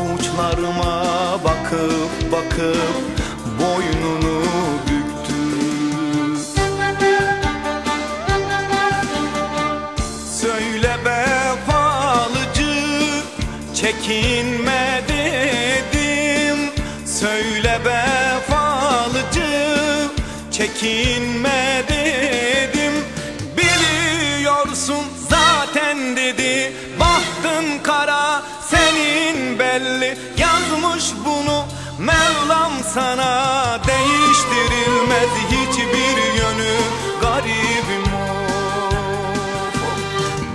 Avuçlarıma bakıp bakıp boynunu büktü. Söyle be palıcı çekinme. Belli Yazmış bunu. Mevlam sana Değiştirilmez hiçbir yönü. Garibim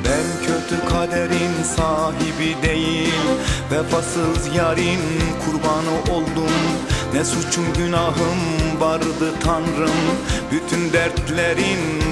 Ben kötü kaderin sahibi değil Vefasız yarin kurbanı oldum. Ne suçum günahım vardı tanrım. Bütün dertlerin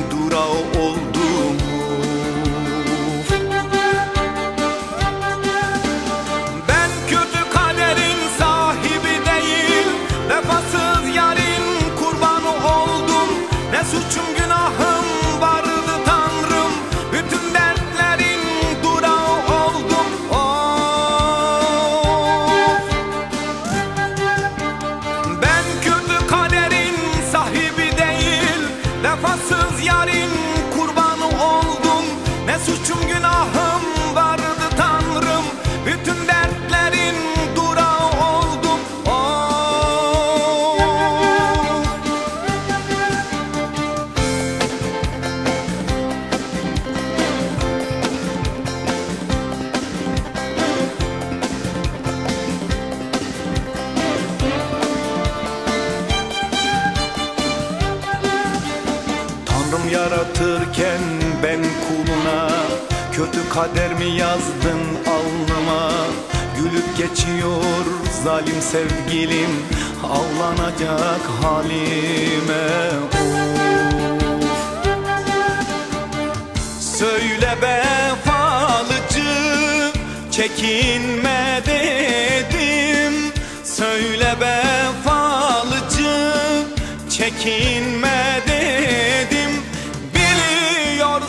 yaratırken ben kuluna Kötü kader mi yazdın alnıma? Gülüp geçiyor zalim sevgilim Ağlanacak halime. Of Söyle be falıcı çekinme dedim. Söyle be falıcı çekinme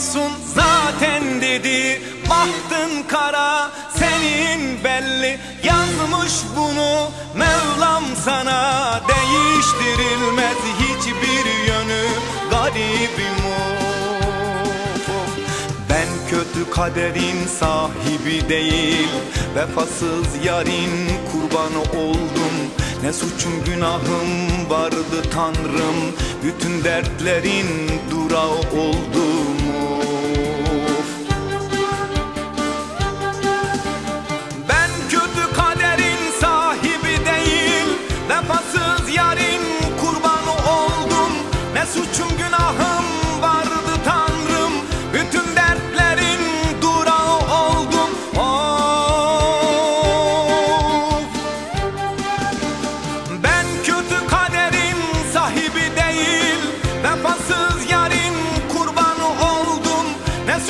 Biliyorsun zaten dedi. Bahtın kara senin belli. Yazmış bunu Mevlam sana. Değiştirilmez hiçbir yönü. Garibim of. Ben kötü kaderin sahibi değil. Vefasız yarin kurbanı oldum. Ne suçum günahım vardı tanrım. Bütün dertlerin durağı oldum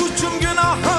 Suçum günahım.